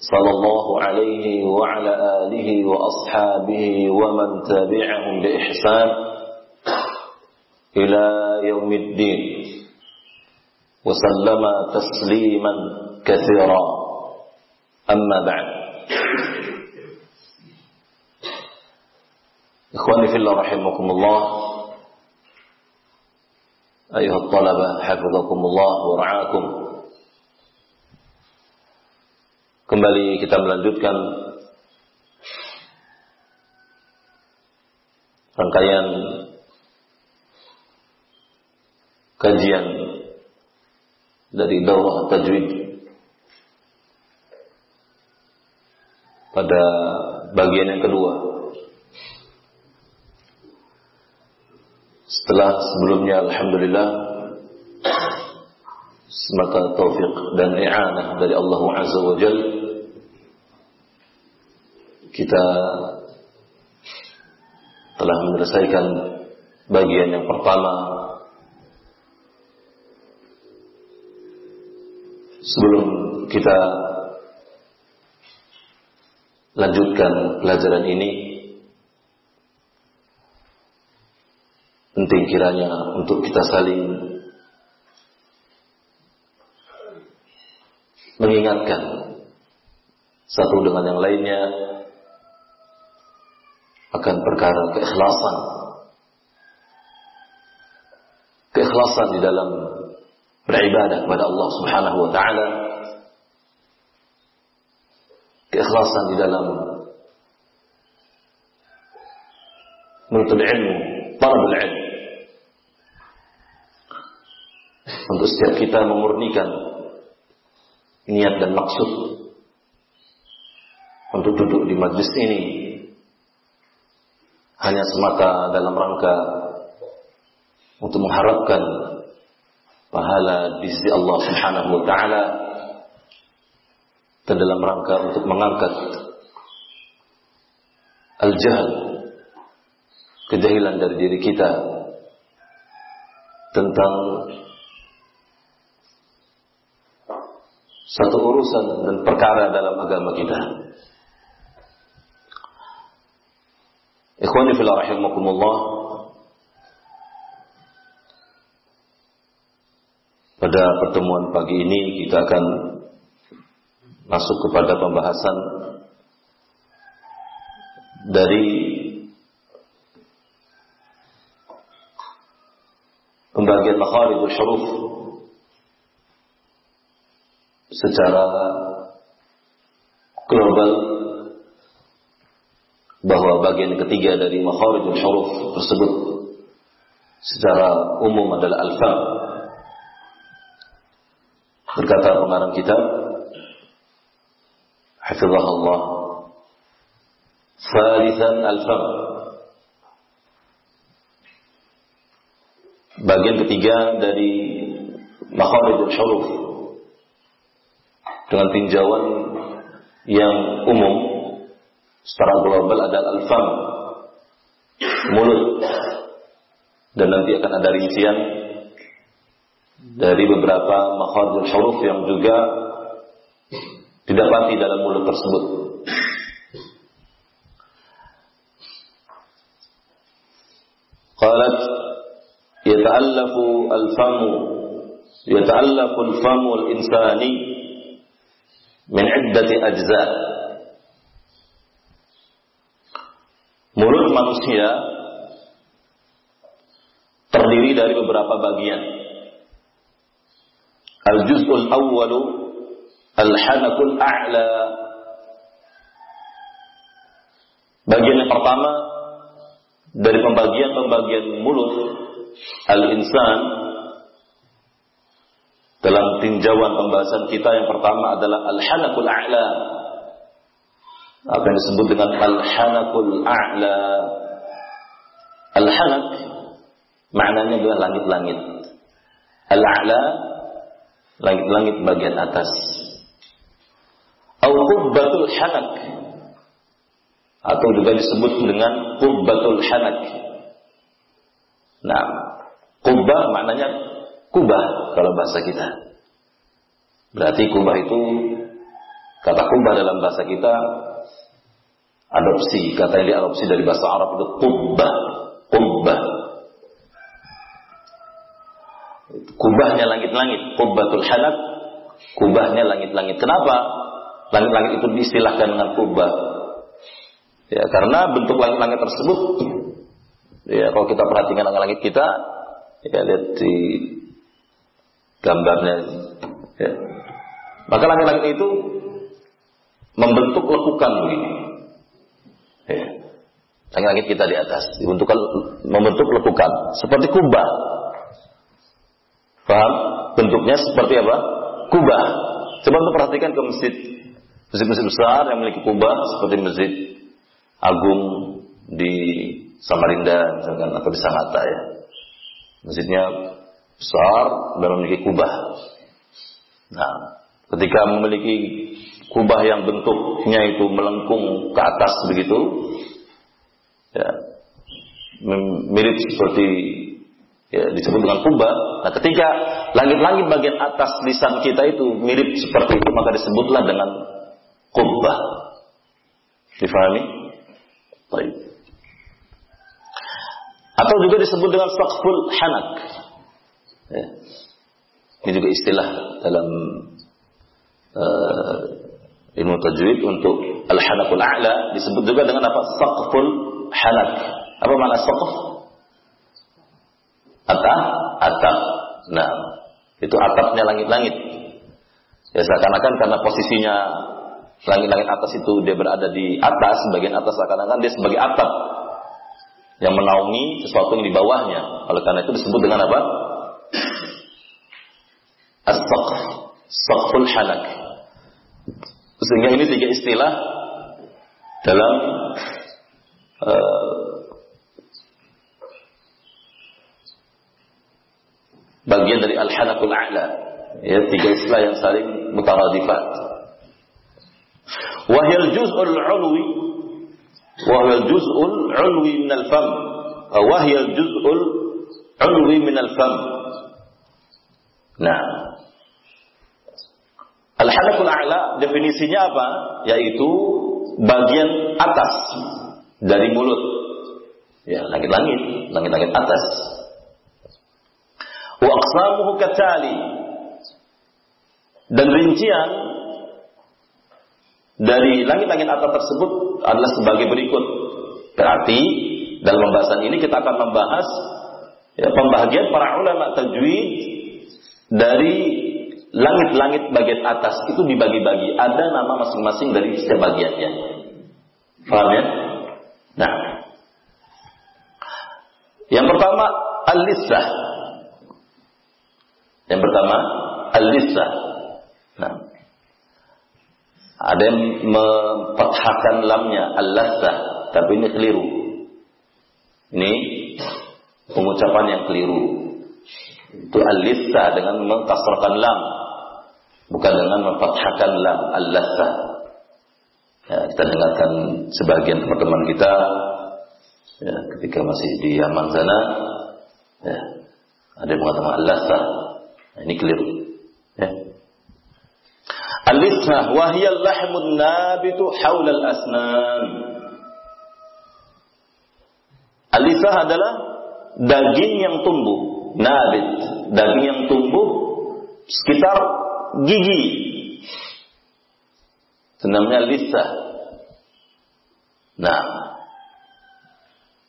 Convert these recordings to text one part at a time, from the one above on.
صلى الله عليه وعلى آله وأصحابه ومن تبعهم بإحسان إلى يوم الدين. وسلم تسليما كثيرا. أما بعد. إخواني في الله رحمكم الله. أيها الطلبة حفظكم الله ورعاكم. Kembali kita melanjutkan rangkaian kajian dari daurah tajwid pada bagian yang kedua. Setelah sebelumnya alhamdulillah semata taufik dan i'anah dari Allah Azza wa Jalla kita telah menyelesaikan bagian yang pertama. Sebelum kita lanjutkan pelajaran ini penting kiranya untuk kita saling mengingatkan satu dengan yang lainnya akan perkara keikhlasan. Keikhlasan di dalam beribadah kepada Allah Subhanahu wa taala. Keikhlasan di dalam menuntut ilmu, talabul ilmu. Untuk setiap kita memurnikan niat dan maksud untuk duduk di majlis ini hanya semata dalam rangka untuk mengharapkan pahala di sisi Allah Subhanahu wa taala dan dalam rangka untuk mengangkat al-jahl kejahilan dari diri kita tentang satu urusan dan perkara dalam agama kita. Ikhwani fillah rahimakumullah. Pada pertemuan pagi ini kita akan masuk kepada pembahasan dari pembagian makharijul huruf secara global bahwa bagian ketiga dari makharijul huruf tersebut secara umum adalah alfa. Berkata pengarang kitab Hafizahullah Thalithan alfa Bagian ketiga dari makharijul huruf dengan tinjauan yang umum secara global adalah al-fam mulut. Dan nanti akan ada rincian dari beberapa makharijul huruf yang juga didapati dalam mulut tersebut. Qalat yata'allafu al-famu yata'allafu al-famu al-insani min iddati ajza' Mulut manusia terdiri dari beberapa bagian. Al-juz'ul awwalu al-hanakul a'la. Bagian yang pertama dari pembagian-pembagian mulut al-insan dalam tinjauan pembahasan kita yang pertama adalah al-hanakul a'la apa yang disebut dengan al-hanakul a'la. Al-hanak maknanya adalah langit-langit. Al-a'la langit-langit bagian atas. Au qubbatul hanak atau juga disebut dengan qubbatul hanak. Nah, kubbah maknanya kubah kalau bahasa kita. Berarti kubah itu kata kubah dalam bahasa kita adopsi, kata yang diadopsi dari bahasa Arab itu kubbah, kubbah. Kubahnya langit-langit, kubbatul halak, kubahnya langit-langit. Kenapa? Langit-langit itu diistilahkan dengan kubah. Ya, karena bentuk langit-langit tersebut ya kalau kita perhatikan langit-langit kita ya lihat di gambarnya ya. Maka langit-langit itu membentuk lekukan begini. Langit-langit kita di atas dibentukkan membentuk lekukan seperti kubah. Paham? Bentuknya seperti apa? Kubah. Coba untuk perhatikan ke masjid masjid-masjid besar yang memiliki kubah seperti masjid Agung di Samarinda misalkan atau di Sangatta ya. Masjidnya besar dan memiliki kubah. Nah, ketika memiliki kubah yang bentuknya itu melengkung ke atas begitu, ya, mirip seperti ya, disebut dengan kubah. Nah, ketika langit-langit bagian atas lisan kita itu mirip seperti itu, maka disebutlah dengan kubah. Difahami? Baik. Atau juga disebut dengan saqful hanak. Ya. Ini juga istilah dalam uh, ilmu tajwid untuk al-hanakul a'la disebut juga dengan apa? Saqful hanak. Apa makna saqf? Atap, atap. Nah, itu atapnya langit-langit. Ya seakan-akan karena posisinya langit-langit atas itu dia berada di atas, bagian atas seakan-akan dia sebagai atap yang menaungi sesuatu yang di bawahnya. Oleh karena itu disebut dengan apa? As-saqf, saqful hanak. Sehingga ini tiga istilah dalam uh, bagian dari al-hanakul a'la. Ya, tiga istilah yang saling mutaradifat. Wahil juz'ul ulwi wahil juz'ul ulwi min al-fam. Wahil juz'ul ulwi min al-fam. Nah, Al-halakul a'la definisinya apa? Yaitu bagian atas dari mulut. Ya, langit-langit, langit-langit atas. Wa aqsamuhu katali. Dan rincian dari langit-langit atas tersebut adalah sebagai berikut. Berarti dalam pembahasan ini kita akan membahas ya, pembahagian para ulama tajwid dari langit-langit bagian atas itu dibagi-bagi. Ada nama masing-masing dari setiap bagiannya. Paham ya? Nah. Yang pertama, al-lisah. Yang pertama, al-lisah. Nah. Ada yang memfathahkan lamnya al-lasah, tapi ini keliru. Ini pengucapan yang keliru. Itu al-lisah dengan mengkasrahkan lam bukan dengan memfathahkan lam al-lasa. Ya, kita dengarkan sebagian teman-teman kita ya, ketika masih di Yaman sana, ya, ada yang mengatakan al-lasa. Nah, ini keliru. Ya. Al-lisah wahiyal lahmun nabitu haula al-asnan. Al-lisah adalah daging yang tumbuh, nabit, daging yang tumbuh sekitar gigi. Senamnya lisa. Nah,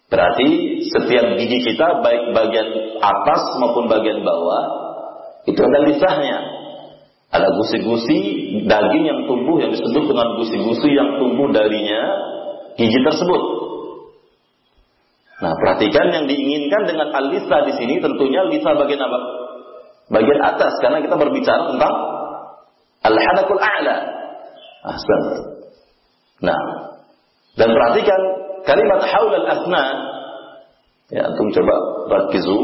berarti setiap gigi kita baik bagian atas maupun bagian bawah itu ada lisahnya. Ada gusi-gusi daging yang tumbuh yang disebut dengan gusi-gusi yang tumbuh darinya gigi tersebut. Nah, perhatikan yang diinginkan dengan al-lisa di sini tentunya lisa bagian apa? Bagian atas karena kita berbicara tentang Al-Hadakul A'la. Ahsan. Nah, dan perhatikan kalimat haul al-asnan ya antum coba rakizu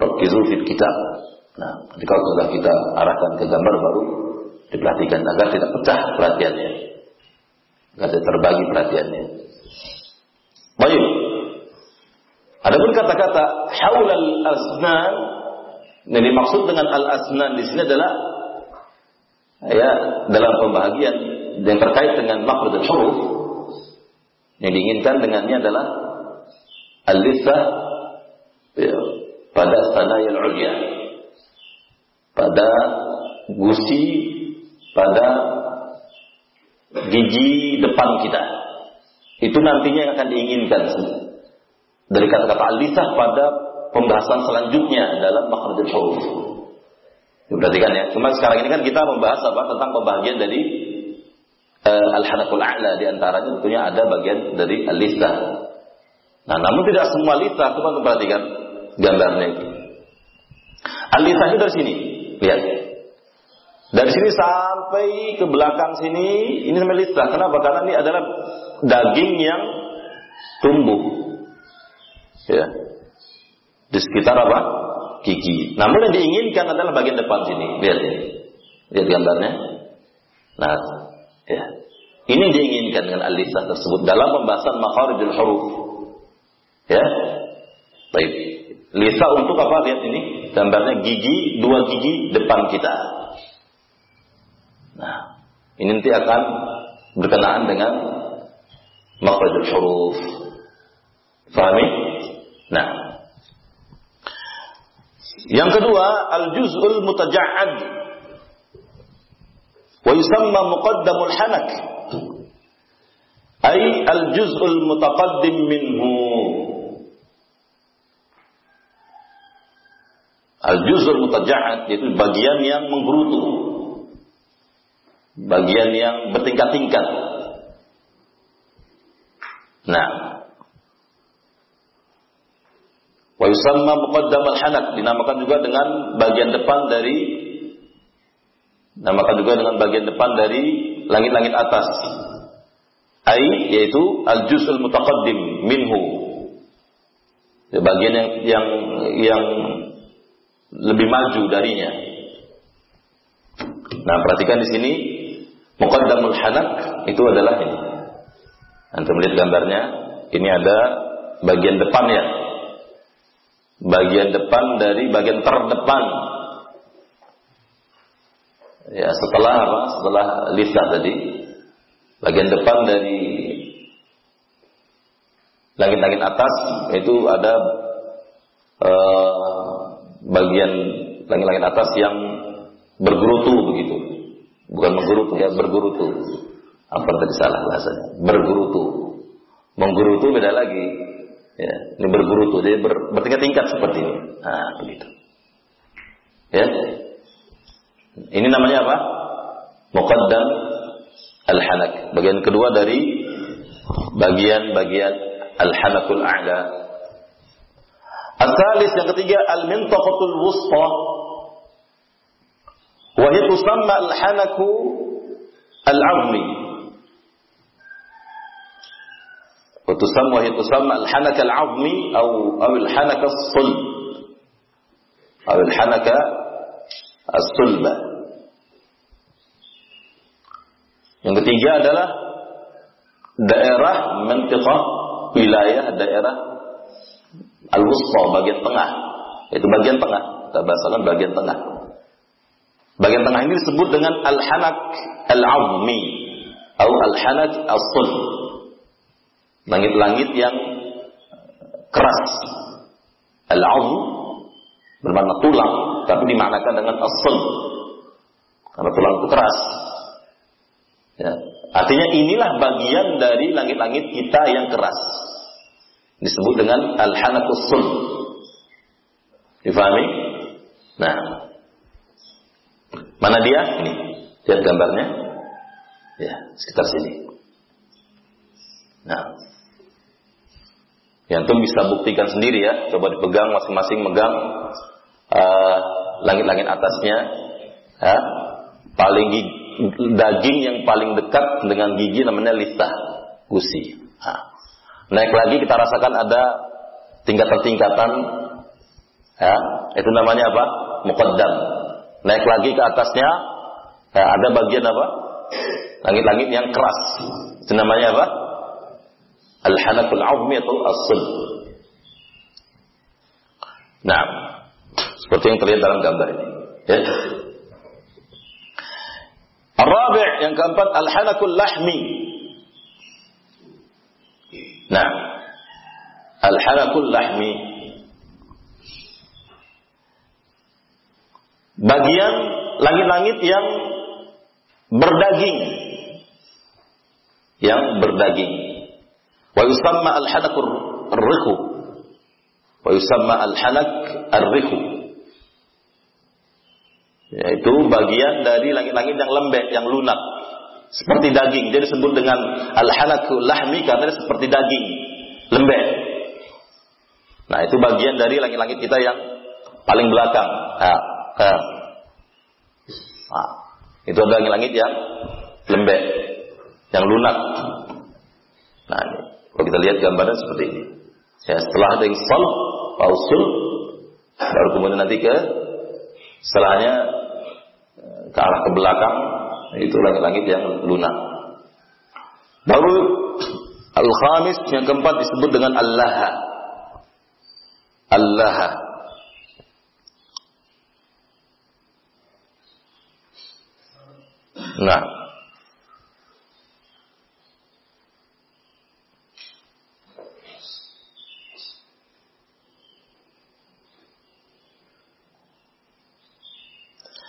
rakizu fit kitab. Nah, nanti kalau sudah kita arahkan ke gambar baru diperhatikan agar tidak pecah perhatiannya. Agar tidak terbagi perhatiannya. Baik. Adapun kata-kata haul al-asnan yang dimaksud dengan al-asnan di sini adalah ya dalam pembahagian yang terkait dengan makhraj dan huruf yang diinginkan dengannya adalah al-lisah ya, pada sanayal ulya pada gusi pada gigi depan kita. Itu nantinya yang akan diinginkan. Dari kata-kata al-lisah pada pembahasan selanjutnya dalam makhrajul huruf Perhatikan ya. Cuma sekarang ini kan kita membahas apa tentang pembagian dari uh, al-hanaful a'la di antaranya tentunya ada bagian dari al-lisan. Nah, namun tidak semua coba untuk perhatikan gambarnya itu. Al-lisan itu dari sini. Lihat. Dari sini sampai ke belakang sini, ini namanya lisan. Kenapa? Karena ini adalah daging yang tumbuh. Ya. Di sekitar apa? gigi. Namun yang diinginkan adalah bagian depan sini. Lihat ini. Lihat gambarnya. Nah, ya. Ini diinginkan dengan al-lisan tersebut dalam pembahasan makharijul huruf. Ya. Baik. Lisa untuk apa? Lihat ini. Gambarnya gigi, dua gigi depan kita. Nah, ini nanti akan berkenaan dengan makharijul huruf. Fahami? Nah, yang kedua, al-juz'ul mutaja'ad. Wa yusamma muqaddamul hanak. Ay al-juz'ul mutaqaddim minhu. Al-juz'ul mutaja'ad yaitu bagian yang menggerutu. Bagian yang bertingkat-tingkat. Nah, Wa yusamma muqaddam al-hanak dinamakan juga dengan bagian depan dari namakan juga dengan bagian depan dari langit-langit atas. Ai yaitu al-juz'ul mutaqaddim minhu. Ya, bagian yang yang yang lebih maju darinya. Nah, perhatikan di sini muqaddamul hanak itu adalah ini. Anda melihat gambarnya, ini ada bagian depannya bagian depan dari bagian terdepan. Ya, setelah apa? Setelah lisan tadi, bagian depan dari langit-langit atas itu ada uh, bagian langit-langit atas yang bergerutu begitu. Bukan menggerutu ya, bergerutu. Apa tadi salah bahasanya? Bergerutu. Menggerutu beda lagi Ya, ini bergerutu, jadi ber, bertingkat-tingkat seperti ini. Nah, begitu. Ya. Ini namanya apa? Muqaddam al-hanak. Bagian kedua dari bagian-bagian al-hanakul a'la. Asalis yang ketiga al-mintaqatul wusta. Wa hiya tusamma al-hanaku al-'azmi. وتسمى وهي تسمى الحنكة العظمي أو أو الحنكة الصلب أو الحنكة الصلبة Yang ketiga adalah daerah mentikah wilayah daerah al-wusta bagian tengah. Itu bagian tengah. Kita bahasakan bagian tengah. Bagian tengah ini disebut dengan al-hanak al-azmi atau al-hanak as-sulb langit-langit yang keras. Al-azm bermakna tulang, tapi dimaknakan dengan asal. Karena tulang itu keras. Ya. Artinya inilah bagian dari langit-langit kita yang keras. Disebut dengan al-hanakus sul. Difahami? Nah. Mana dia? Ini. Lihat gambarnya. Ya, sekitar sini. Nah. Yang itu bisa buktikan sendiri ya. Coba dipegang masing-masing megang uh, langit-langit atasnya. Ya. Paling daging yang paling dekat dengan gigi namanya listah, gusi. Nah, naik lagi kita rasakan ada tingkatan-tingkatan, ya, itu namanya apa? Muqaddam. Naik lagi ke atasnya, ya, ada bagian apa? Langit-langit yang keras. Itu namanya apa? Al-hanakul azmi atau as-sulb. Nah, seperti yang terlihat dalam gambar ini. Ya. Ar-rabi' yang keempat al-hanakul lahmi. Nah, al-hanakul lahmi. Bagian langit-langit yang berdaging. Yang berdaging. Wa yusamma al-hanakur ar-rikhu. Wa yusamma al-hanak ar-rikhu yaitu bagian dari langit-langit yang lembek, yang lunak, seperti daging. Jadi disebut dengan al-halaku lahmi karena seperti daging, lembek. Nah, itu bagian dari langit-langit kita yang paling belakang. Nah, nah, itu adalah langit-langit yang lembek, yang lunak. Nah, ini. Kalau kita lihat gambarnya seperti ini. Ya, setelah ada sol, pausul, baru kemudian nanti ke setelahnya ke arah ke belakang itu langit-langit yang lunak. Baru al-khamis yang keempat disebut dengan Allah. Allah. Nah,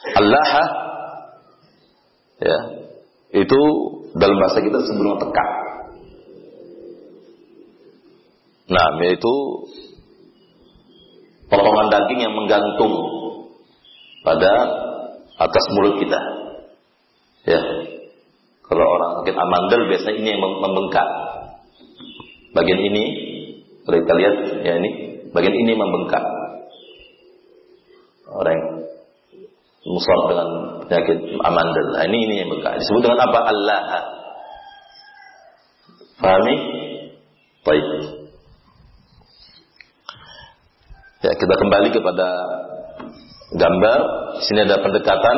Allah Ya. Itu dalam bahasa kita sebelum tekak. Nah, yaitu potongan daging yang menggantung pada atas mulut kita. Ya. Kalau orang sakit amandel biasanya ini yang membengkak. Bagian ini, kalau kita lihat ya ini, bagian ini membengkak. Orang musab dengan penyakit amandel. Nah, ini ini yang bengkak. Disebut dengan apa? Allah. Pahami? Baik. Ya, kita kembali kepada gambar. Di sini ada pendekatan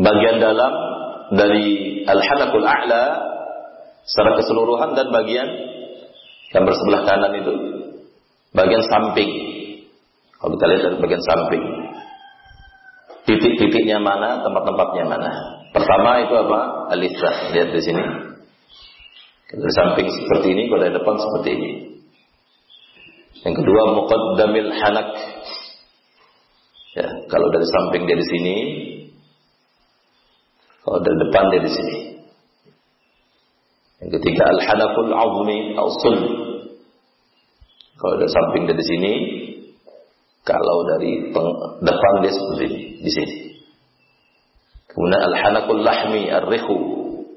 bagian dalam dari al-hanakul a'la secara keseluruhan dan bagian gambar sebelah kanan itu bagian samping kalau kita lihat dari bagian samping. Titik-titiknya mana, tempat-tempatnya mana. Pertama itu apa? Alisa. Lihat di sini. Dari samping seperti ini, kalau dari depan seperti ini. Yang kedua, muqaddamil hanak. Ya, kalau dari samping dia di sini, kalau dari depan dia di sini. Yang ketiga, al-hanakul azmi al Kalau dari samping dia di sini, kalau dari depan dia seperti ini, di sini. Kemudian al-hanakul lahmi ar-rihu,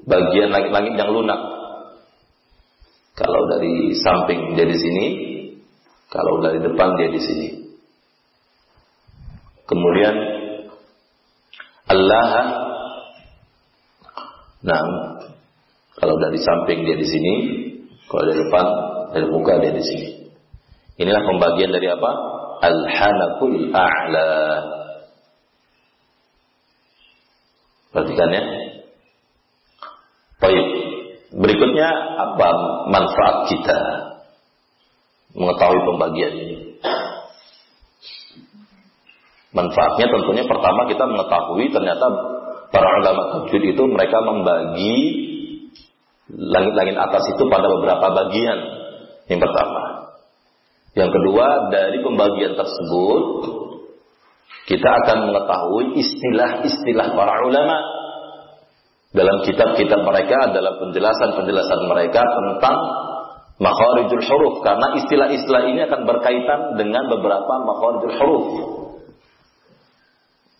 bagian langit-langit yang lunak. Kalau dari samping dia di sini, kalau dari depan dia di sini. Kemudian Allah Nah, kalau dari samping dia di sini, kalau dari depan dari muka dia di sini. Inilah pembagian dari apa? Al-hanakul a'la. Perhatikan ya. Baik. Berikutnya apa manfaat kita mengetahui pembagian ini? Manfaatnya tentunya pertama kita mengetahui ternyata para ulama tajwid itu mereka membagi langit-langit atas itu pada beberapa bagian. Yang pertama, yang kedua, dari pembagian tersebut kita akan mengetahui istilah-istilah para ulama dalam kitab-kitab mereka, dalam penjelasan-penjelasan mereka tentang makharijul huruf karena istilah-istilah ini akan berkaitan dengan beberapa makharijul huruf.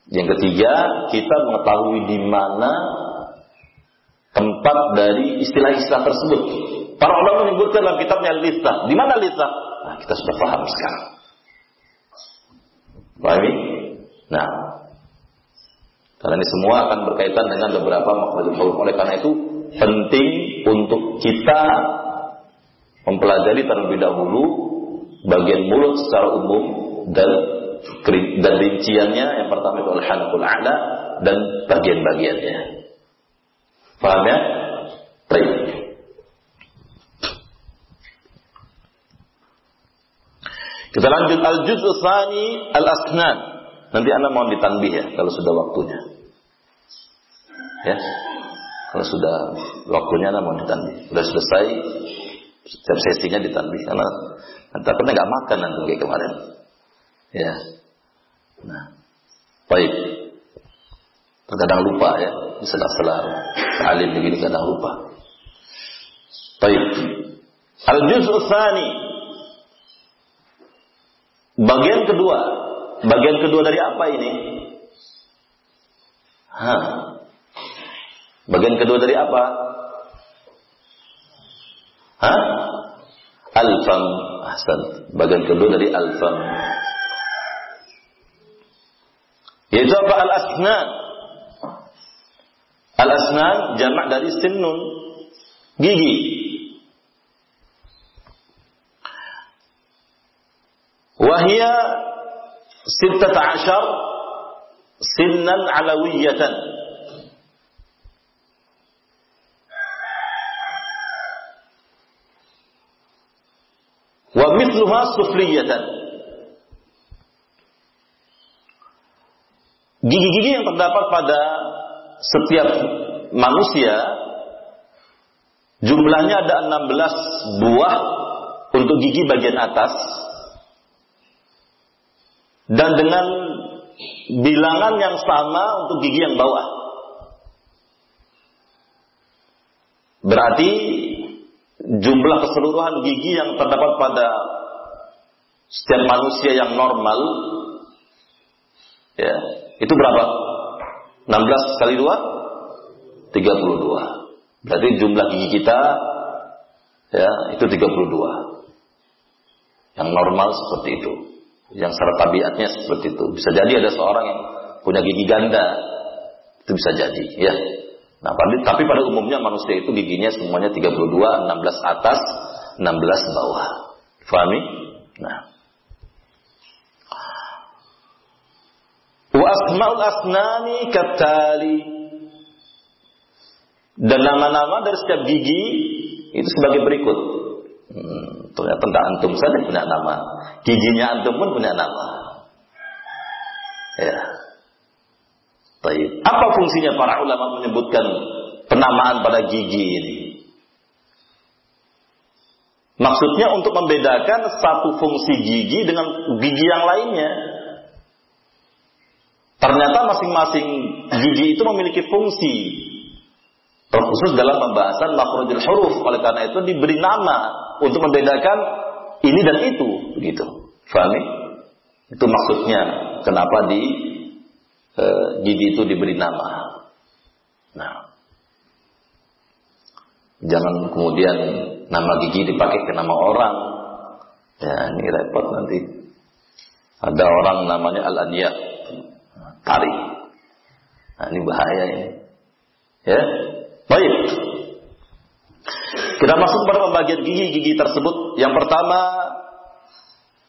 Yang ketiga, kita mengetahui di mana tempat dari istilah-istilah tersebut. Para ulama menyebutkan dalam kitabnya listah. Di mana listah? Kita sudah paham sekarang. Pahami? Nah, Karena ini semua akan berkaitan dengan beberapa makhluk huruf. Oleh karena itu penting untuk kita mempelajari terlebih dahulu bagian mulut secara umum dan dan rinciannya yang pertama itu al-hanqul a'la dan bagian-bagiannya. Paham ya? Baik. Kita lanjut al-juz'u tsani al-asnan. Nanti Anda mohon ditanbih ya kalau sudah waktunya. Ya. Kalau sudah waktunya Anda mohon ditanbih. Sudah selesai setiap sesinya ditanbih karena takutnya nggak makan nanti kayak kemarin. Ya. Nah. Baik. Terkadang lupa ya, di sela-sela alim begini kadang lupa. Baik. Al-juz'u tsani Bagian kedua, bagian kedua dari apa ini? Hah. Bagian kedua dari apa? Hah? Alfam. Ahsan. Bagian kedua dari alfam. Yaitu apa? Al-asnan. Al-asnan jamak dari sinnun. Gigi. Wahia ستة عشر سنا علوية ومثلها سفلية Gigi-gigi yang terdapat pada setiap manusia jumlahnya ada 16 buah untuk gigi bagian atas dan dengan bilangan yang sama untuk gigi yang bawah. Berarti jumlah keseluruhan gigi yang terdapat pada setiap manusia yang normal ya, itu berapa? 16 kali 2 32. Berarti jumlah gigi kita ya, itu 32. Yang normal seperti itu yang secara tabiatnya seperti itu. Bisa jadi ada seorang yang punya gigi ganda, itu bisa jadi, ya. Nah, tapi pada umumnya manusia itu giginya semuanya 32, 16 atas, 16 bawah. Fahami? Nah. Wa asma'ul asnani katali. Dan nama-nama dari setiap gigi itu sebagai berikut. Hmm, tentang antum saja punya nama. Giginya antum pun punya nama. Ya. Baik. Apa fungsinya para ulama menyebutkan penamaan pada gigi ini? Maksudnya untuk membedakan satu fungsi gigi dengan gigi yang lainnya. Ternyata masing-masing gigi itu memiliki fungsi. Terkhusus dalam pembahasan makhrajul huruf. Oleh karena itu diberi nama untuk membedakan ini dan itu, begitu. Fahami? Itu maksudnya kenapa di e, gigi itu diberi nama. Nah, jangan kemudian nama gigi dipakai ke nama orang. Ya, ini repot nanti. Ada orang namanya Al-Aniya, Tari. Nah, ini bahaya ini. Ya, baik. Kita masuk pada pembagian gigi-gigi tersebut. Yang pertama,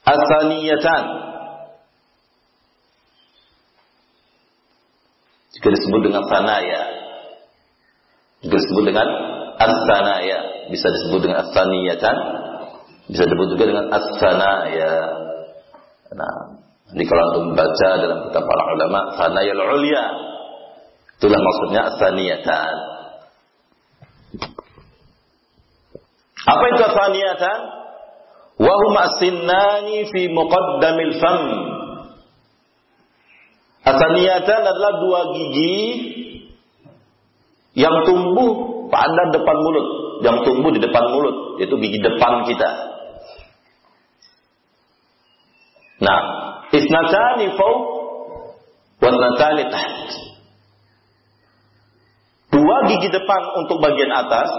asaniyatan. Juga disebut dengan sanaya. Juga disebut dengan asanaya. Bisa disebut dengan asaniyatan. Bisa disebut juga dengan asanaya. Nah, ini kalau untuk membaca dalam kitab para ulama, sanaya ulia. Itulah maksudnya asaniyatan. Apa itu asaniyatan? Wahuma sinnani fi muqaddamil fam. Asaniyatan adalah dua gigi yang tumbuh pada depan mulut, yang tumbuh di depan mulut, yaitu gigi depan kita. Nah, isnatani fawq wa isnatani taht. Dua gigi depan untuk bagian atas,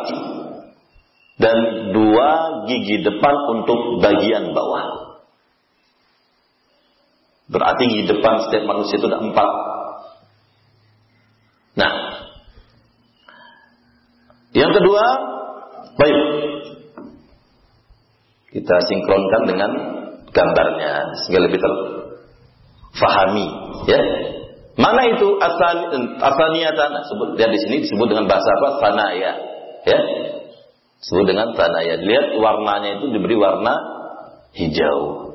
dan dua gigi depan untuk bagian bawah. Berarti gigi depan setiap manusia itu ada empat. Nah, yang kedua, baik. Kita sinkronkan dengan gambarnya sehingga lebih terfahami, ya. Mana itu asal niatan? sebut dia di sini disebut dengan bahasa apa? Sanaya, ya, ya. Disebut dengan sanaya. Lihat warnanya itu diberi warna hijau.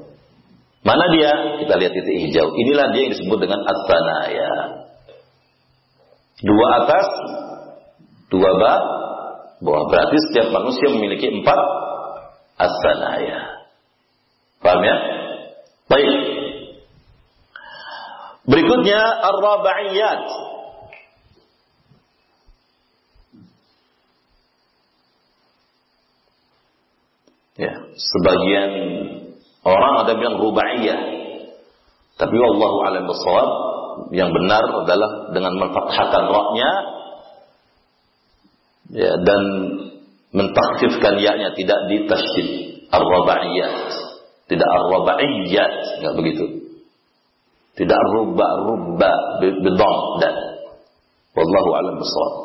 Mana dia? Kita lihat titik hijau. Inilah dia yang disebut dengan asanaya. Dua atas, dua bawah, bawah. Berarti setiap manusia memiliki empat asanaya. Paham ya? Baik. Berikutnya ar-rabaiyat. Ya, sebagian orang ada bilang rubaiyah. Tapi wallahu alam bisawab yang benar adalah dengan menfathahkan roknya ya, dan mentakhfifkan ya-nya tidak ditasydid ar-rabaiyat tidak ar-rabaiyat enggak begitu. Tidak ruba ruba bidom dan wallahu alam bisawab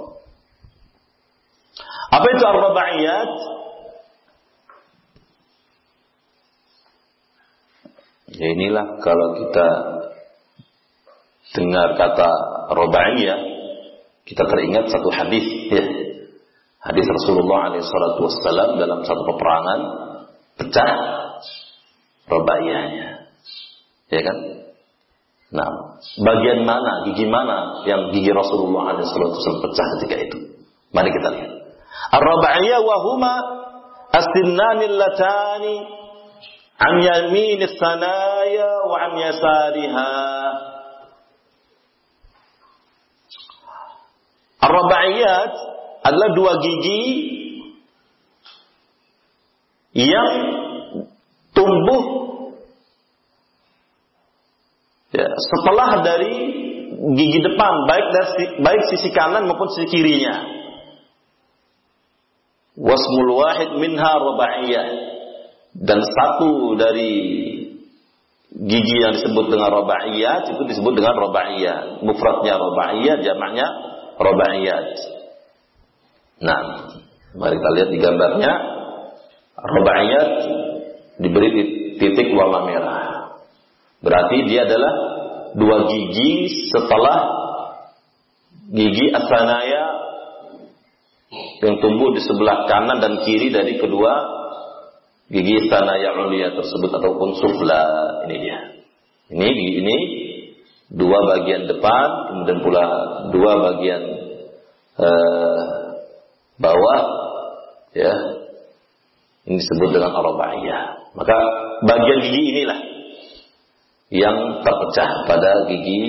apa itu ar-rabaiyat ya inilah kalau kita dengar kata robaiyah kita teringat satu hadis ya. Hadis Rasulullah SAW dalam satu peperangan pecah robaiyahnya ya kan? Nah bagian mana gigi mana yang gigi Rasulullah SAW pecah ketika itu? Mari kita lihat. Ar-robaiyah wahuma as-sinnani latani an yamin sanaya wa an yasariha Ar-rabaiyat adalah dua gigi yang tumbuh ya, setelah dari gigi depan baik dari baik sisi kanan maupun sisi kirinya. Wasmul wahid minha rabaiyah dan satu dari gigi yang disebut dengan rabaiyat itu disebut dengan rabaiyah. Mufradnya rabaiyah, jamaknya robaiyat. Nah, mari kita lihat di gambarnya. Robaiyat diberi titik warna merah. Berarti dia adalah dua gigi setelah gigi asanaya yang tumbuh di sebelah kanan dan kiri dari kedua gigi sanaya ulia tersebut ataupun sufla ini dia. Ini ini dua bagian depan, kemudian pula dua bagian uh, bawah, ya. Ini disebut dengan arbaiyah. Maka bagian gigi inilah yang terpecah pada gigi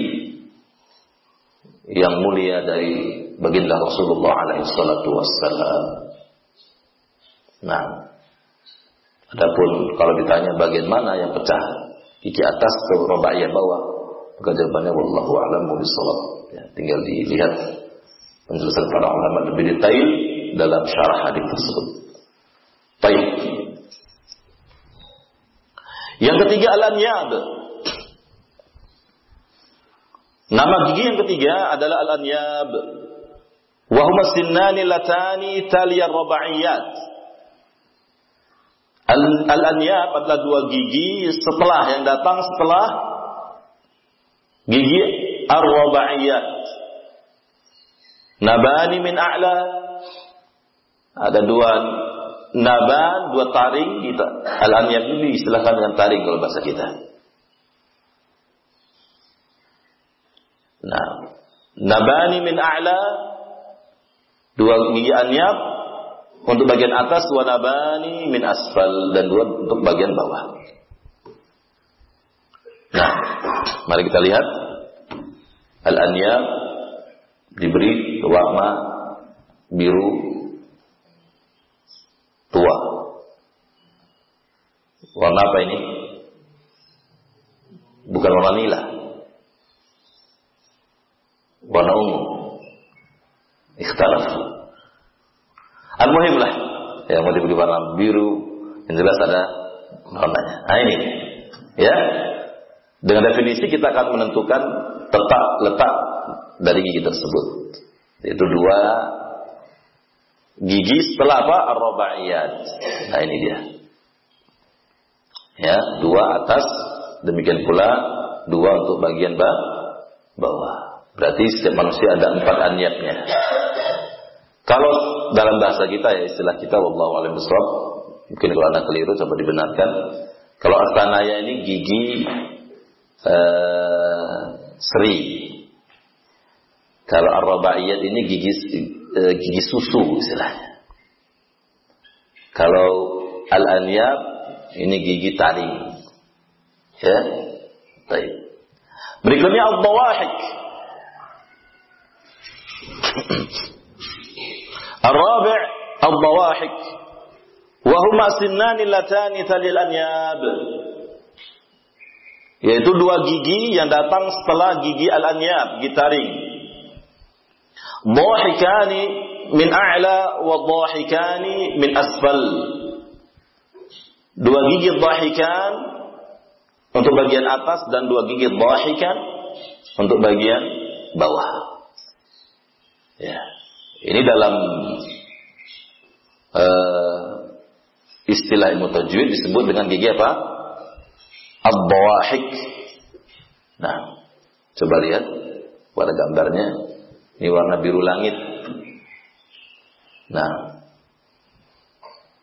yang mulia dari baginda Rasulullah alaihi salatu wassalam. Nah, adapun kalau ditanya bagian mana yang pecah, gigi atas atau robaiyah bawah, maka jawabannya wallahu a'lam bishawab. Ya, tinggal dilihat penjelasan para ulama lebih detail dalam syarah hadis tersebut. Baik. Yang ketiga al-anyab. Nama gigi yang ketiga adalah al-anyab. Wahuma sinnani latani taliyar rabaiyat. Al-anyab adalah dua gigi setelah yang datang setelah gigi ar-rabaiyat. Nabani min a'la. Ada dua naban, dua taring kita. Al-anyab ini diistilahkan dengan taring kalau bahasa kita. Nah, nabani min a'la dua gigi anyab untuk bagian atas dua nabani min asfal dan dua untuk bagian bawah. Nah, mari kita lihat al-anyab diberi warna biru tua. Warna apa ini? Bukan warna nila. Warna ungu. Ikhtalaf. Al-muhim lah. Ya, mau diberi warna biru. Yang jelas ada warnanya. Nah ini. Ya, dengan definisi kita akan menentukan tetap letak dari gigi tersebut. Yaitu dua gigi setelah apa? Ar-rubaiyat. Nah ini dia. Ya, dua atas, demikian pula dua untuk bagian bawah. Berarti setiap manusia ada empat anyapnya. Kalau dalam bahasa kita ya istilah kita wallahu alam bisawab, mungkin kalau anak keliru coba dibenarkan. Kalau astanaya ini gigi uh, seri. Kalau ar-rabaiyat ini gigi uh, gigi susu istilahnya. Kalau al-anyab ini gigi taring. Ya. Baik. Berikutnya al-bawahik. الرابع الضواحك وهما سنان اللتان تلي الأنياب yaitu dua gigi yang datang setelah gigi al-anyab, gigi taring. Dhahikani min a'la wa dhahikani min asfal. Dua gigi dhahikan untuk bagian atas dan dua gigi dhahikan untuk bagian bawah. Ya. Ini dalam uh, istilah ilmu tajwid disebut dengan gigi apa? Ab-bawahik. Nah, coba lihat pada gambarnya. Ini warna biru langit. Nah,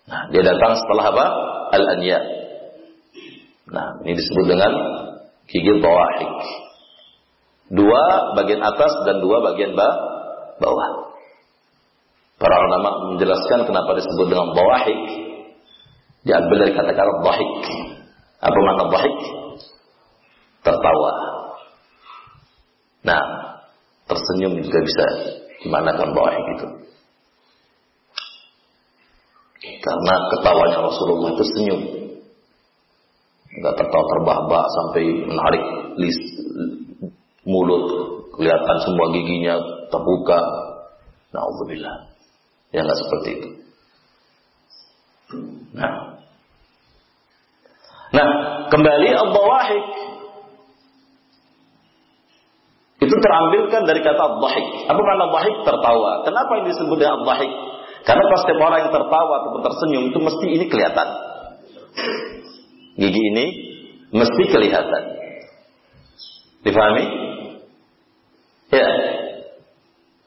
nah dia datang setelah apa? Al-anya. Nah, ini disebut dengan gigi bawahik. Dua bagian atas dan dua bagian bawah. Para ulama menjelaskan kenapa disebut dengan bawahik. Diambil dari kata-kata bahik. Apa makna bahik? Tertawa. Nah, tersenyum juga bisa dimanakan bawahik itu. Karena ketawanya Rasulullah itu senyum. Enggak tertawa terbahak sampai menarik lis, mulut. Kelihatan semua giginya terbuka. Na'udzubillah. Ya nggak seperti itu. Nah, nah kembali al-bawahik itu terambilkan dari kata al-bahik. Apa makna bahik? Tertawa. Kenapa ini disebut dengan al-bahik? Karena pas setiap orang yang tertawa ataupun tersenyum itu mesti ini kelihatan. Gigi ini mesti kelihatan. Difahami? Ya.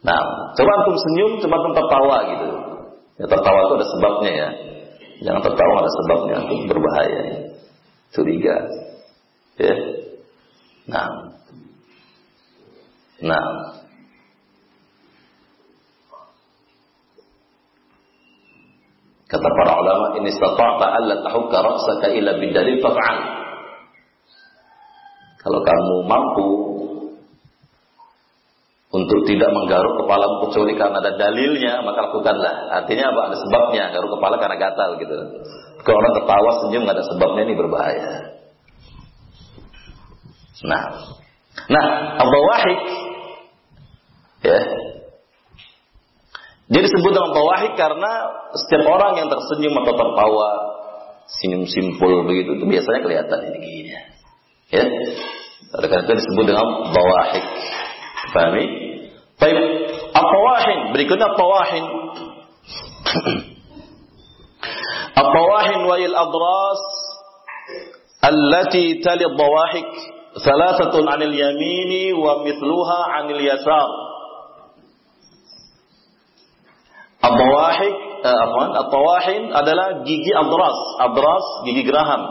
Nah, coba antum senyum, coba antum tertawa gitu. Ya tertawa itu ada sebabnya ya. Jangan tertawa ada sebabnya, itu berbahaya. Ya. Curiga. Ya. Nah. Nah. Kata para ulama, ini stata'ta alla tahukka ra'saka illa bidalil faf'al. Kalau kamu mampu untuk tidak menggaruk kepala kecuali karena ada dalilnya maka lakukanlah. Artinya apa? Ada sebabnya garuk kepala karena gatal gitu. Kalau orang ketawa senyum nggak ada sebabnya ini berbahaya. Nah. Nah Abu Wahid ya. Jadi disebut dengan bawahik karena setiap orang yang tersenyum atau tertawa senyum simpul begitu itu biasanya kelihatan ini gini ya. Oleh karena itu disebut dengan bawahik Pahami? Baik. At-tawahin. Berikutnya at-tawahin. At-tawahin wa al-adras allati tali ad-dawahik thalathatun 'anil yamini wa mithluha 'anil yasar. Ad-dawahik eh, afwan, at-tawahin adalah gigi adras, adras gigi geraham.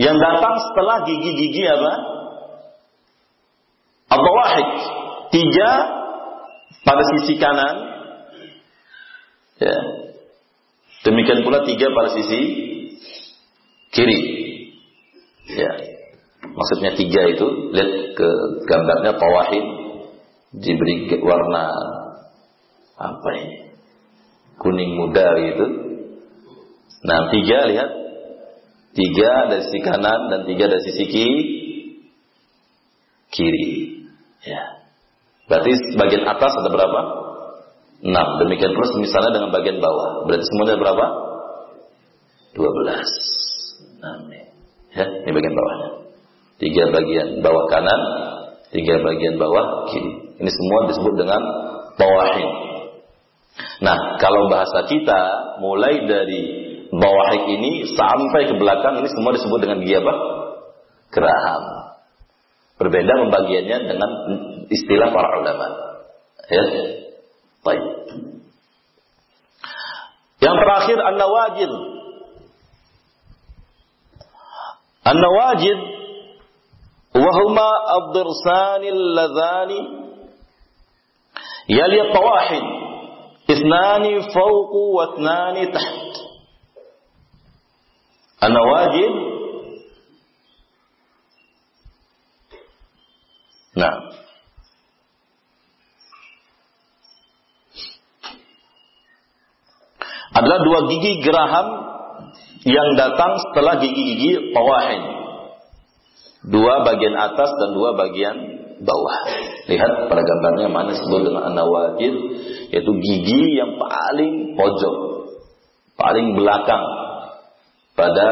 Yang datang setelah gigi-gigi apa? Al-Bawahid. Tiga pada sisi kanan. Ya. Demikian pula tiga pada sisi kiri. Ya. Maksudnya tiga itu, lihat ke gambarnya tawahid diberi warna apa ini? Kuning muda gitu. Nah, tiga lihat. Tiga dari sisi kanan dan tiga dari sisi kiri. Ya. Berarti bagian atas ada berapa? 6. Demikian terus misalnya dengan bagian bawah. Berarti semuanya berapa? 12. Nah, ini. Ya, ini bagian bawahnya. Tiga bagian bawah kanan, tiga bagian bawah kiri. Ini semua disebut dengan bawahin. Nah, kalau bahasa kita mulai dari bawah ini sampai ke belakang ini semua disebut dengan gigi apa? Berbeda pembagiannya dengan istilah para ulama. Ya. Baik. Yang terakhir an-nawajid. An-nawajid wahuma ad-dirsanil ladhani yali at-tawahid ithnani fawqu wa taht. An-nawajid Nah, adalah dua gigi geraham yang datang setelah gigi-gigi pawahin. Dua bagian atas dan dua bagian bawah. Lihat pada gambarnya mana disebut dengan anawajid, yaitu gigi yang paling pojok, paling belakang pada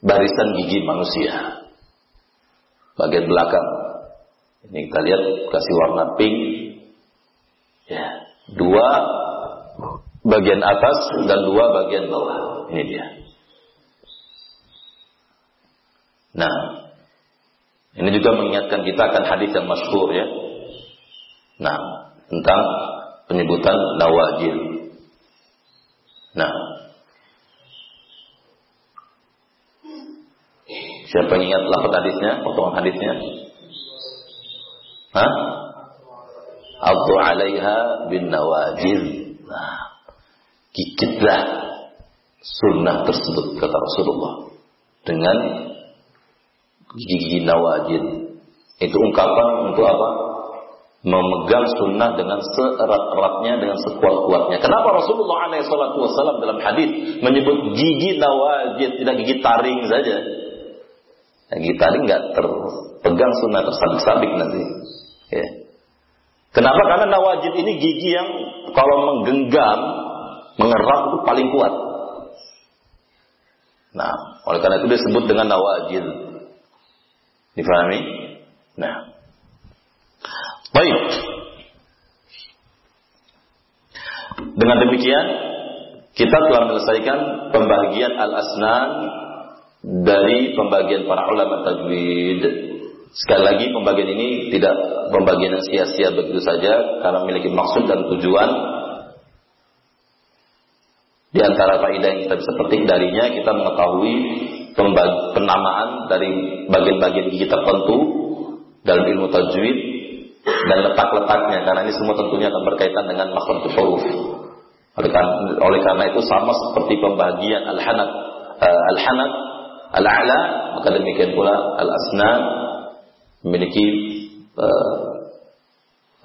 barisan gigi manusia. Bagian belakang. Ini kita lihat kasih warna pink. Ya, dua bagian atas dan dua bagian bawah. Ini dia. Nah, ini juga mengingatkan kita akan hadis yang masyhur ya. Nah, tentang penyebutan nawajil. Nah, siapa yang ingat lafaz hadisnya, potongan hadisnya? Hah? Abu alaiha bin nawajil. Nah, gigitlah sunnah tersebut kata Rasulullah dengan gigi-gigi nawajid itu ungkapan untuk apa memegang sunnah dengan seerat-eratnya dengan sekuat-kuatnya kenapa Rasulullah SAW dalam hadis menyebut gigi nawajid tidak gigi taring saja ya, gigi taring nggak terpegang sunnah tersabik-sabik nanti ya. kenapa karena nawajid ini gigi yang kalau menggenggam mengerak itu paling kuat. Nah, oleh karena itu disebut dengan nawajil. Difahami? Nah. Baik. Dengan demikian, kita telah menyelesaikan pembagian al-asnan dari pembagian para ulama tajwid. Sekali lagi pembagian ini tidak pembagian yang sia-sia begitu saja karena memiliki maksud dan tujuan di antara faedah yang kita bisa petik darinya kita mengetahui penamaan dari bagian-bagian gigi tertentu dalam ilmu tajwid dan letak-letaknya karena ini semua tentunya akan berkaitan dengan makhluk huruf. Oleh karena, itu sama seperti pembagian al-hanat uh, al-hanat al-a'la maka demikian pula al-asnan memiliki uh,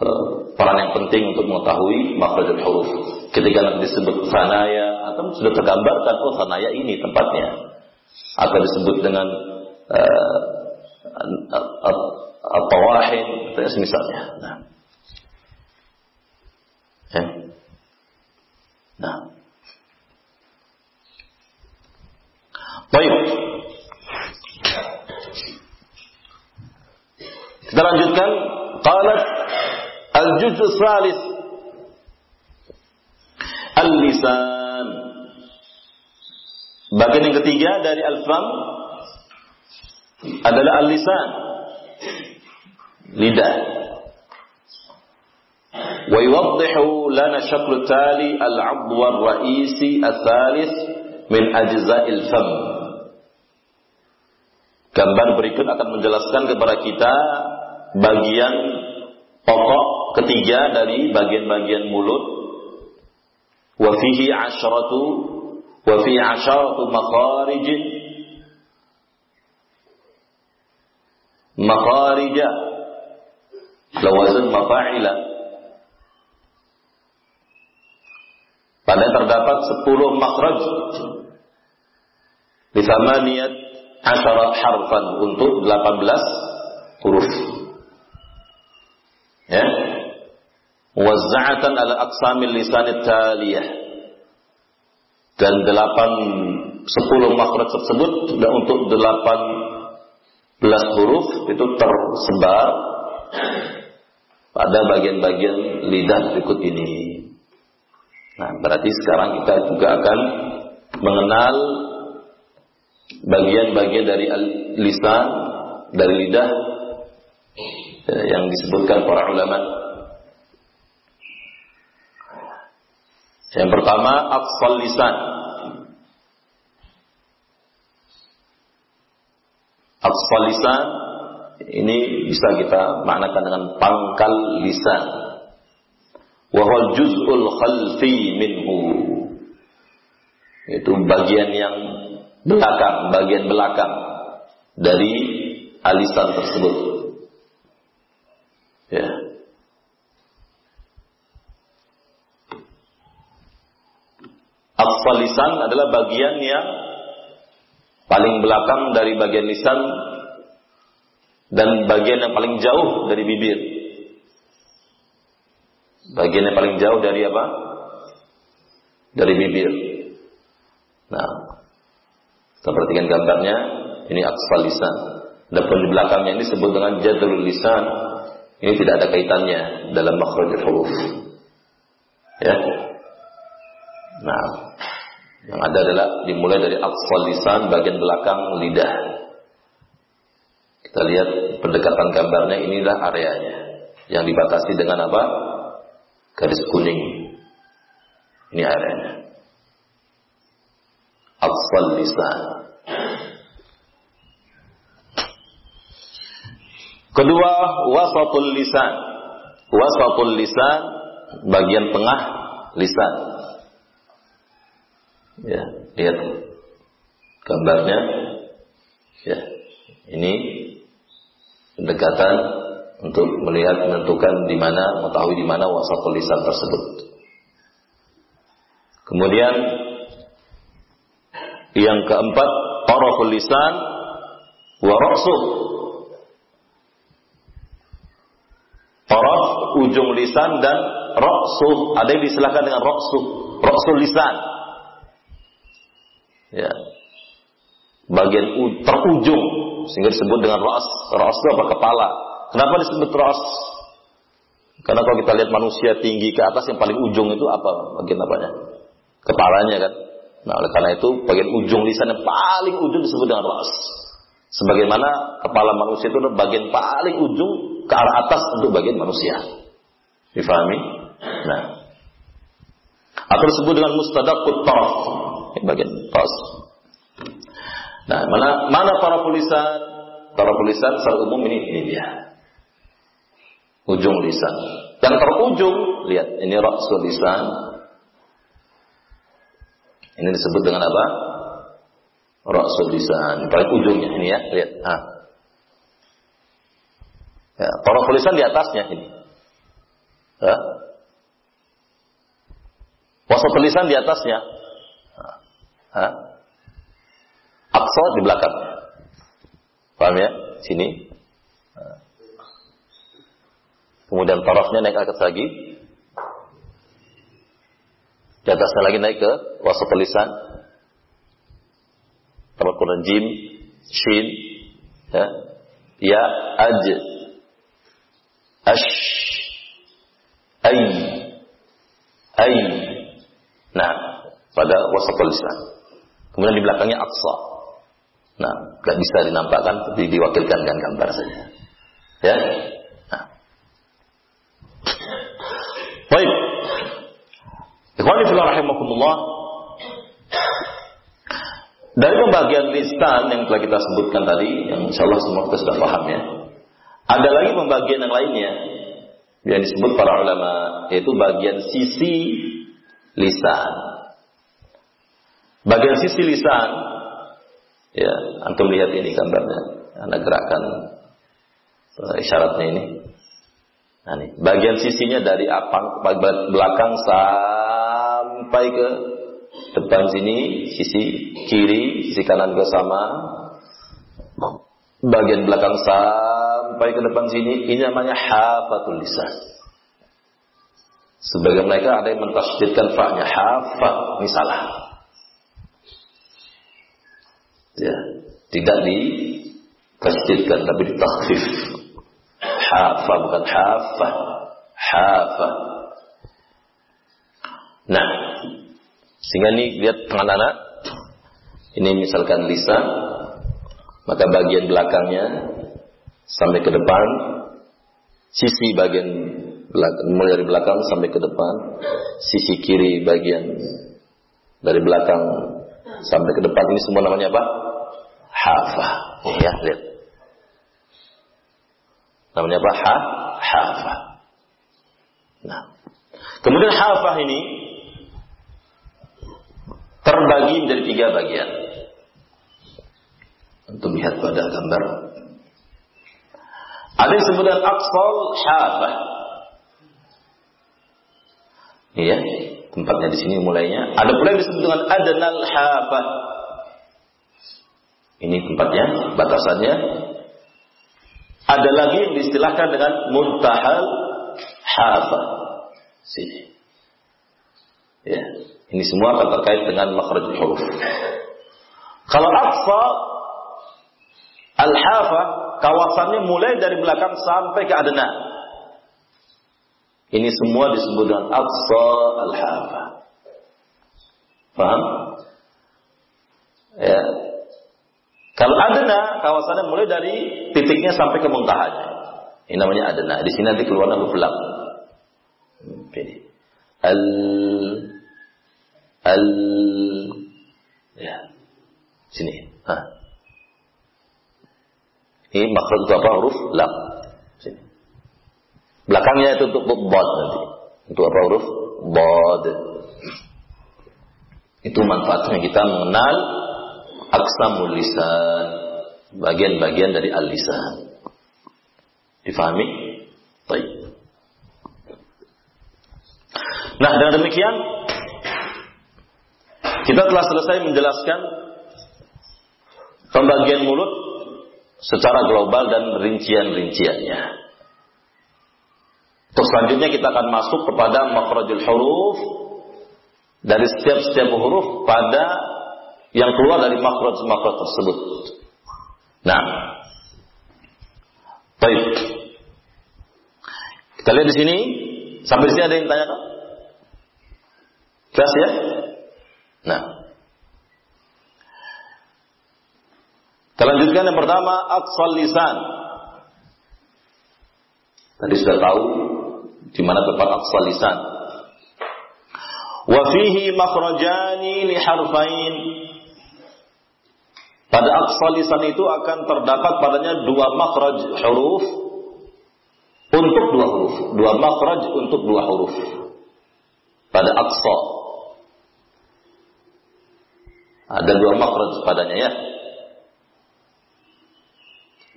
uh, peran yang penting untuk mengetahui makhluk huruf. Ketika nanti disebut sanaya atau sudah tergambarkan oh sanaya ini tempatnya atau disebut dengan uh, at-tawahin atau semisalnya. Nah. Ya. Nah. Baik. Kita lanjutkan. Qalat al-juz'u salis al-lisan Bagian yang ketiga dari al-fam adalah al-lisan. Lidah. Yuwaddihu lana syaklu tali al-'abd war-ra'isi ats-tsalits min ajza'il fam. Gambar berikut akan menjelaskan kepada kita bagian pokok ketiga dari bagian-bagian mulut. Wa fihi asharatu wa fihi asharatu makharij makharij lawazan mafa'ila. Pada terdapat 10 makhraj. Di niat asharat harfan untuk 18 huruf. Wazza'atan ala aqsamil lisan taliyah dan delapan sepuluh makhraj tersebut dan untuk delapan belas huruf itu tersebar pada bagian-bagian lidah berikut ini. Nah, berarti sekarang kita juga akan mengenal bagian-bagian dari lisan, dari lidah eh, yang disebutkan para ulama. Yang pertama, aqsal lisan. Aqsal lisan ini bisa kita maknakan dengan pangkal lisan. Wahal juz'ul khalfi minhu. Itu bagian yang belakang, bagian belakang dari alisan tersebut. Ya. Asfal lisan adalah bagian yang paling belakang dari bagian lisan dan bagian yang paling jauh dari bibir. Bagian yang paling jauh dari apa? Dari bibir. Nah, kita perhatikan gambarnya. Ini aksal lisan. Dan di belakangnya ini disebut dengan jadul lisan. Ini tidak ada kaitannya dalam makhraj huruf. Ya. Nah, yang ada adalah dimulai dari aksal lisan bagian belakang lidah. Kita lihat pendekatan gambarnya inilah areanya yang dibatasi dengan apa? Garis kuning. Ini areanya. Aksal lisan. Kedua, wasatul lisan. Wasatul lisan bagian tengah lisan. Ya, lihat gambarnya. Ya, ini pendekatan untuk melihat menentukan di mana mengetahui di mana wasatul lisan tersebut. Kemudian yang keempat, taraful lisan wa. Taraf ujung lisan dan ra'suh. Ada yang disilakan dengan ra'suh, ra'sul lisan. Ya. Bagian terujung sehingga disebut dengan ras. Ras itu apa? Kepala. Kenapa disebut ras? Karena kalau kita lihat manusia tinggi ke atas yang paling ujung itu apa? Bagian apanya? Kepalanya kan. Nah, oleh karena itu bagian ujung lisan yang paling ujung disebut dengan ras. Sebagaimana kepala manusia itu adalah bagian paling ujung ke arah atas untuk bagian manusia. Difahami? Nah. Atau disebut dengan mustadaqut taraf. Bagian ras. Nah, mana mana para tulisan? Para tulisan secara umum ini ini dia. Ujung lisan. Yang terujung, lihat, ini raksul lisan. Ini disebut dengan apa? Raksul lisan. Paling ujungnya ini ya, lihat. Ah. Ya, para tulisan di atasnya ini. Ya. Wasat tulisan di atasnya. Aqsa di belakang. Paham ya? Sini. Kemudian tarafnya naik ke atas lagi. Di atasnya lagi naik ke wasat tulisan. Tempat kemudian jim, shin, ya, ya, aj, ash, ay, ay. Nah, pada wasat tulisan. Kemudian di belakangnya aqsa. Nah, nggak bisa dinampakkan, tapi diwakilkan dengan gambar saja. Ya. Nah. Baik. Ikhwani fillah rahimakumullah. Dari pembagian lisan yang telah kita sebutkan tadi, yang insya Allah semua kita sudah paham ya. Ada lagi pembagian yang lainnya yang disebut para ulama, yaitu bagian sisi lisan. Bagian sisi lisan Ya, antum lihat ini gambarnya. Anda gerakan uh, isyaratnya ini. Nah, ini bagian sisinya dari apang belakang sampai ke depan sini, sisi kiri, sisi kanan juga sama. Bagian belakang sampai ke depan sini, ini namanya hafatul lisan. Sebagai mereka ada yang mentasydidkan fa-nya hafa, ini salah ya tidak ditasdidkan tapi ditakhfif hafa bukan hafa hafa. Nah, sehingga ini lihat tangan anak. Ini misalkan lisan, maka bagian belakangnya sampai ke depan, sisi bagian belakang, mulai dari belakang sampai ke depan, sisi kiri bagian dari belakang sampai ke depan ini semua namanya apa? Hafa. Ya, lihat. Namanya apa? Ha, hafa. Nah. Kemudian hafah ini terbagi menjadi tiga bagian. Untuk lihat pada gambar. Ada yang disebut dengan aqsal hafah. Iya, tempatnya di sini mulainya. Ada pula yang disebut dengan adnal hafah. Ini tempatnya, batasannya. Ada lagi yang diistilahkan dengan muntahal hafah. Sini. Ya, ini semua akan terkait dengan makhraj huruf. Kalau aqsa al-hafa kawasannya mulai dari belakang sampai ke adna. Ini semua disebut dengan aqsa al-hafa. Paham? Ya. Kalau adna kawasannya mulai dari titiknya sampai ke muntahanya. Ini namanya adna. Di sini nanti keluar huruf lam. Ini. Al al ya sini ha. ini makhraj itu apa huruf lam sini belakangnya itu untuk bod nanti untuk apa huruf bod itu manfaatnya kita mengenal aksamul lisan bagian-bagian dari al-lisan difahami? Baik. Nah, dengan demikian kita telah selesai menjelaskan pembagian mulut secara global dan rincian-rinciannya. Terus selanjutnya kita akan masuk kepada makhrajul huruf dari setiap-setiap huruf pada yang keluar dari makhraj-makhraj tersebut. Nah, baik. Kita lihat di sini. Sampai di sini ada yang tanya tak? Jelas ya? Nah. Kita lanjutkan yang pertama aqsal lisan. Tadi sudah tahu di mana tempat aqsal lisan. Wa fihi makhrajani li harfain. Pada aqsal lisan itu akan terdapat padanya dua makhraj huruf untuk dua huruf, dua makhraj untuk dua huruf. Pada aqsa ada dua makhraj padanya ya.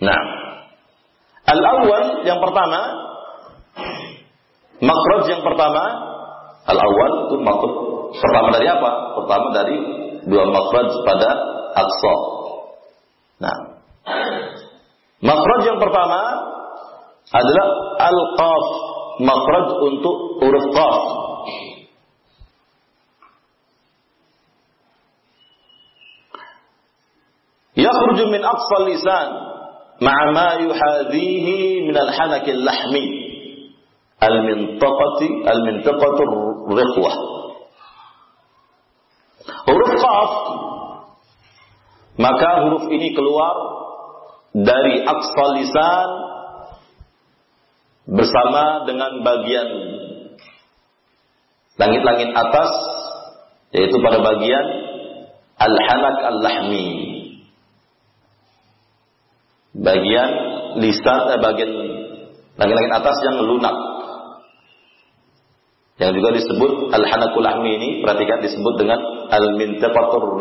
Nah, al-awwal yang pertama makhraj yang pertama al-awwal itu makhraj pertama dari apa? Pertama dari dua makhraj pada aqsa. Nah, makhraj yang pertama adalah al-qaf, makhraj untuk huruf qaf. يخرج من أقصى اللسان مع ما يحاذيه من الحنك اللحمي المنطقة المنطقة الرخوة huruf qaf maka huruf ini keluar dari aqsal lisan bersama dengan bagian langit-langit atas yaitu pada bagian al-hanak al-lahmi. Bagian lisan eh, bagian langit-langit atas yang lunak. Yang juga disebut al-hanakul ahmi ini perhatikan disebut dengan al-mintaqatur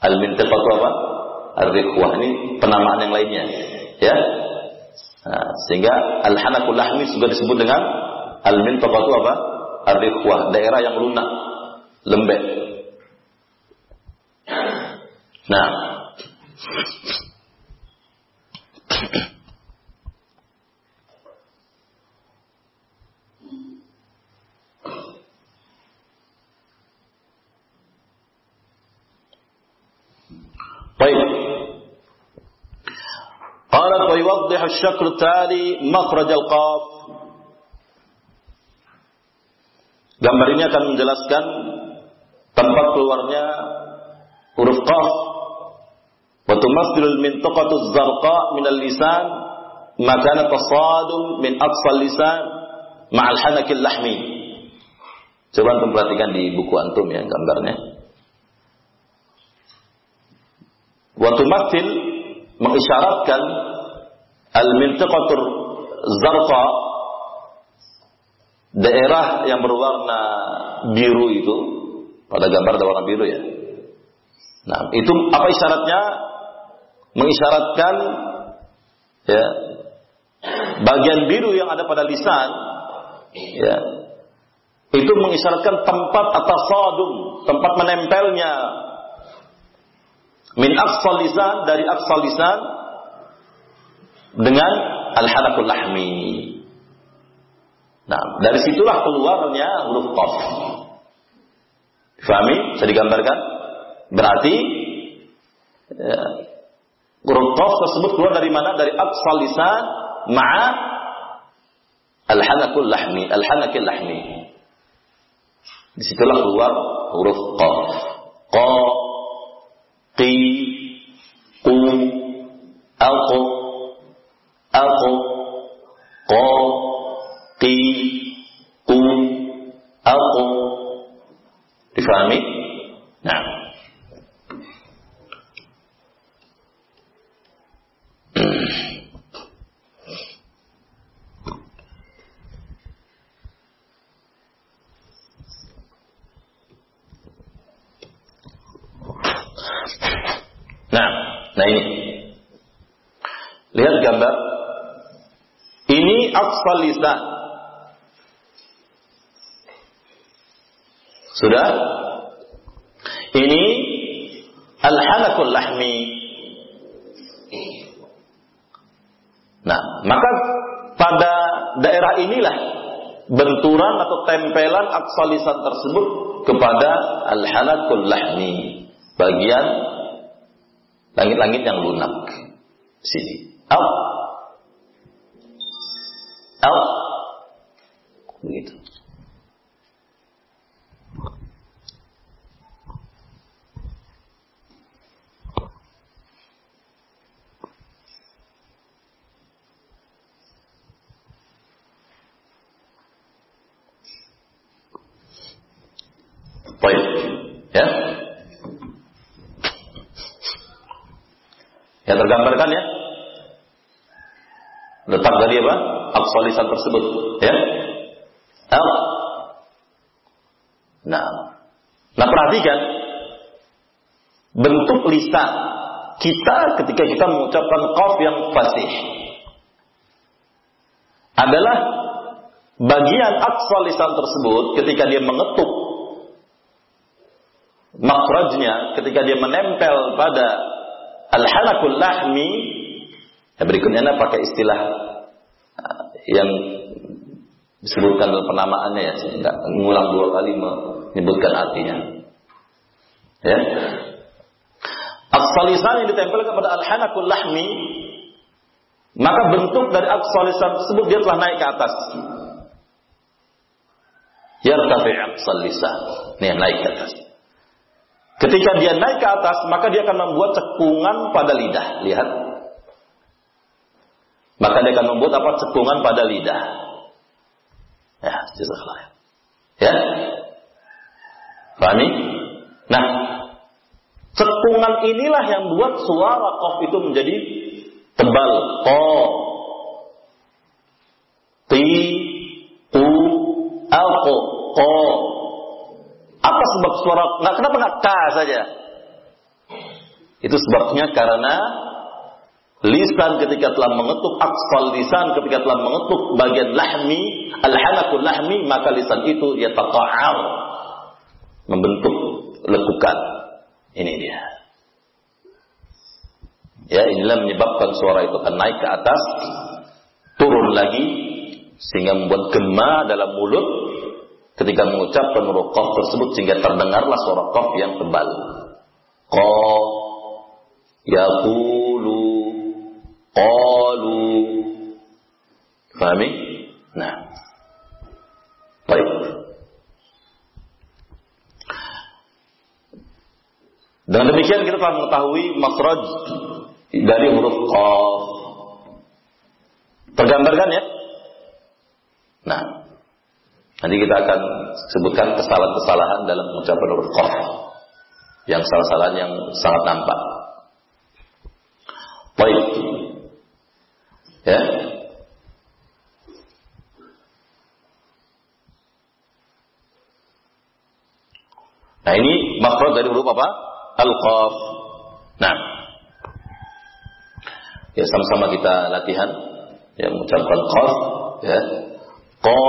rikhwah al-mintaqatu apa? al-rikhwah ini penamaan yang lainnya ya. Nah, sehingga al-hanakul ahmi juga disebut dengan al-mintaqatu apa? al-rikhwah daerah yang lunak lembek. Nah ويوضح الشكل التالي مخرج القاف Gambar ini akan menjelaskan tempat keluarnya huruf qaf wa tumathilul mintaqatu zarqa min al-lisan makana tasadum min aqsal lisan ma'al hanakil lahmi. Coba antum perhatikan di buku antum ya gambarnya. Wa tumathil mengisyaratkan al-mintaqatur zarqa daerah yang berwarna biru itu pada gambar ada warna biru ya. Nah, itu apa isyaratnya? Mengisyaratkan ya bagian biru yang ada pada lisan ya itu mengisyaratkan tempat atas sadum, tempat menempelnya min aqsal lisan dari aqsal lisan dengan al-halakul lahmi. Nah, dari situlah keluarnya huruf qaf. Fahami? Bisa digambarkan? Berarti ya, huruf qaf tersebut keluar dari mana? Dari aqsal lisan ma'a al-halakul lahmi, al-halakil lahmi. Di situlah keluar huruf qaf. Qa, Difahami? Nah. Nah, nah ini. Lihat gambar. Ini lisan. Sudah? Ini lahmi. Nah, maka pada daerah inilah benturan atau tempelan aqsal lisan tersebut kepada al-halakul lahmi. Bagian langit-langit yang lunak. Sini. Out. Out. Begitu. Baik. Ya. Yang tergambarkan ya. Letak dari apa? Lisan tersebut, ya. Nah. Nah, perhatikan bentuk lisan kita ketika kita mengucapkan qaf yang fasih adalah bagian aqsal lisan tersebut ketika dia mengetuk makrajnya ketika dia menempel pada al-halakul lahmi ya berikutnya pakai istilah yang disebutkan dalam penamaannya ya tidak mengulang dua kali menyebutkan artinya. Ya. Aksalisan yang ditempel kepada al-halakul lahmi maka bentuk dari aksalisan tersebut dia telah naik ke atas. Yartafi aksalisan yang naik ke atas. Ketika dia naik ke atas, maka dia akan membuat cekungan pada lidah. Lihat. Maka dia akan membuat apa? Cekungan pada lidah. Ya, jazakallah. Ya. Pahami? Nah, cekungan inilah yang buat suara kof itu menjadi tebal. Ko, ti, ku, alko, ko, apa sebab suara nggak kenapa nggak ka saja? Itu sebabnya karena lisan ketika telah mengetuk aksal lisan ketika telah mengetuk bagian lahmi al-hanakul lahmi maka lisan itu dia taqa'ar membentuk lekukan. Ini dia. Ya, inilah menyebabkan suara itu akan naik ke atas, turun lagi sehingga membuat gema dalam mulut ketika mengucapkan huruf tersebut sehingga terdengarlah suara qaf yang tebal. Qa yaqulu qalu Fahami? Nah. Baik. Dan demikian kita telah mengetahui Masraj dari huruf qaf. Tergambarkan ya? Nah. Nanti kita akan sebutkan kesalahan-kesalahan dalam ucapan huruf qaf. Yang salah-salahan yang sangat nampak. Baik. Ya. Nah ini makhraj dari huruf apa? Al-Qaf. Nah. Ya sama-sama kita latihan yang mengucapkan qaf ya. Qa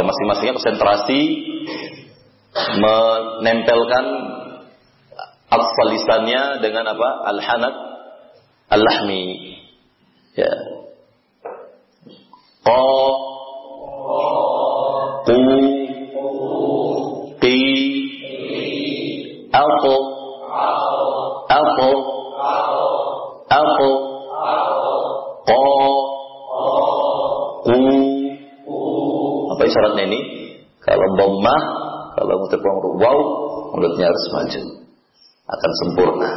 ya masing-masingnya konsentrasi menempelkan lisannya dengan apa? Al-hanat al-lahmi. Ya. Qa Qu Alqu Alqu Alqu Qa Qu Apa isyaratnya ini? Kalau dhammah, kalau mengucapkan huruf waw, mulutnya harus maju. Akan sempurna.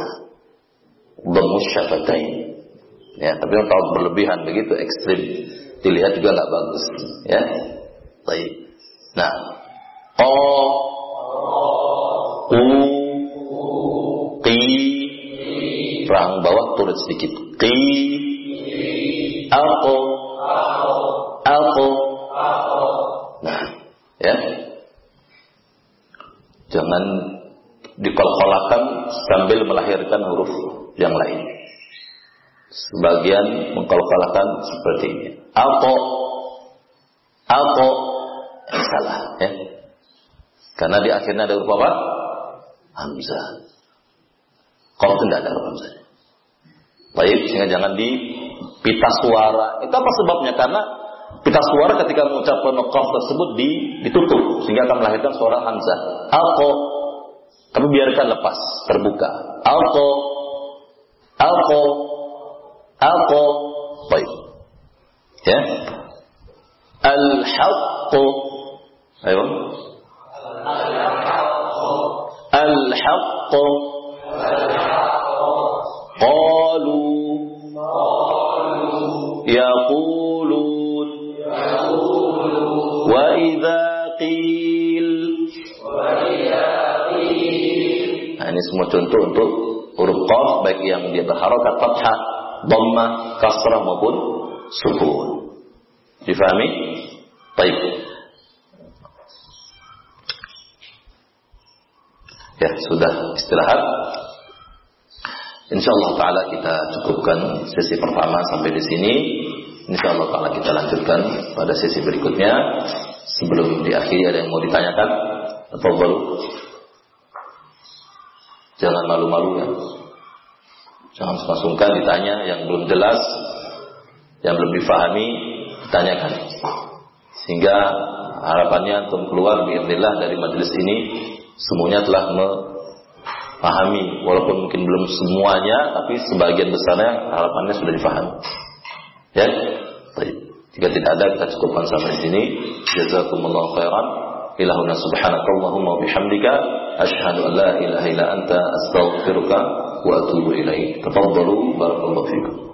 Dhammus syafatain. Ya, tapi kalau berlebihan begitu ekstrim, dilihat juga nggak bagus. Ya, baik. Nah, qa qu Perang bawah turun sedikit. Qi Aku Aku Nah, ya. Jangan dikolkolakan sambil melahirkan huruf yang lain. Sebagian mengkolkolakan seperti ini. Aku Aku salah ya. Karena di akhirnya ada huruf apa? Hamzah. Kalau tidak ada Hamzah. Baik, sehingga jangan di pita suara. Itu apa sebabnya? Karena pita suara ketika mengucapkan qaf tersebut di, ditutup sehingga akan melahirkan suara hamzah. Alko. Tapi biarkan lepas, terbuka. Alko. Alko. Alko. Baik. Ya. Al-haqqu. Ayo. Al-haqqu. قالوا يقولون وإذا قيل Nah, ini semua contoh untuk huruf qaf baik yang dia berharokat fathah, dhammah, kasrah maupun sukun. Difahami? Baik. Ya, sudah istirahat. Insya Allah Taala kita cukupkan sesi pertama sampai di sini. Insya Allah Taala kita lanjutkan pada sesi berikutnya. Sebelum diakhiri ada yang mau ditanyakan atau baru? Jangan malu-malu ya. Jangan sungkan ditanya yang belum jelas, yang belum difahami, ditanyakan. Sehingga harapannya untuk keluar biiznillah dari majelis ini semuanya telah pahami walaupun mungkin belum semuanya tapi sebagian besarnya harapannya sudah difahami. Ya? Baik. Jika tidak ada kita cukupkan sampai di sini. Jazakumullahu khairan. Ilahuna subhanakallahumma wa bihamdika. Asyhadu an la ilaha illa anta astaghfiruka وأتوب إليه تفضلوا بارك الله فيكم.